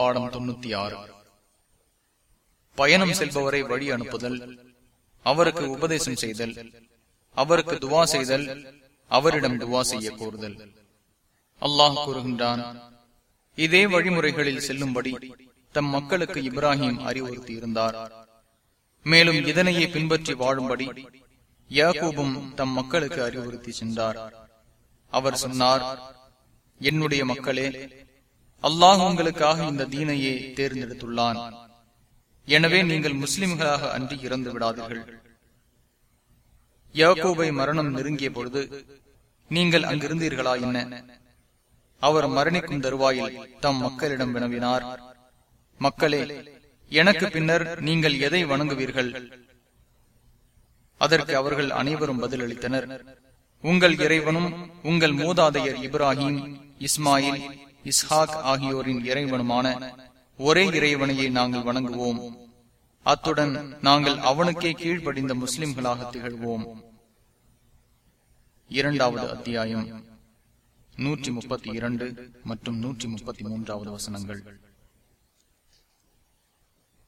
பாடம் தொண்ணூத்தி ஆறு பயணம் செல்பவரை வழி அனுப்புதல் அவருக்கு உபதேசம் செய்தல் அவருக்கு துவா செய்தல் அவரிடம் துவா செய்ய கோருதல் அல்லாஹ் கூறுகின்றான் இதே வழிமுறைகளில் செல்லும்படி தம் மக்களுக்கு இப்ராஹிம் அறிவுறுத்தி இருந்தார் மேலும் இதனையே பின்பற்றி வாழும்படி யாக்கூபும் தம் மக்களுக்கு அறிவுறுத்தி சென்றார். அவர் சொன்னார் என்னுடைய மக்களே அல்லாஹ் உங்களுக்காக இந்த தீனையே தேர்ந்தெடுத்துள்ளான். எனவே நீங்கள் முஸ்லிம்களாக அன்றி இறந்து விடாதீர்கள். யாக்கோபை மரணம் நெருங்கிய பொழுது நீங்கள் அங்கிருந்தீர்களா என்ன? அவர் மரணிக்கும் தருவாயில் தம் மக்களிடம் வினவினார். மக்களே எனக்கு பின்னர் நீங்கள் எதை வணங்குவீர்கள்? அதற்கு அவர்கள் அனைவரும் பதிலளித்தனர். உங்கள் இறைவனும் உங்கள் மூதாதையர் இப்ராஹிம் இஸ்மாயில் இஸ்ஹாக் ஆகியோரின் இறைவனுமான ஒரே இறைவனையை நாங்கள் வணங்குவோம். அத்துடன் நாங்கள் அவனுக்கே கீழ்ப்படிந்த முஸ்லிம்களாக திகழ்வோம். இரண்டாவது அத்தியாயம். நூற்றி முப்பத்தி இரண்டு மற்றும் நூற்றி முப்பத்தி மூன்றாவது வசனங்கள்.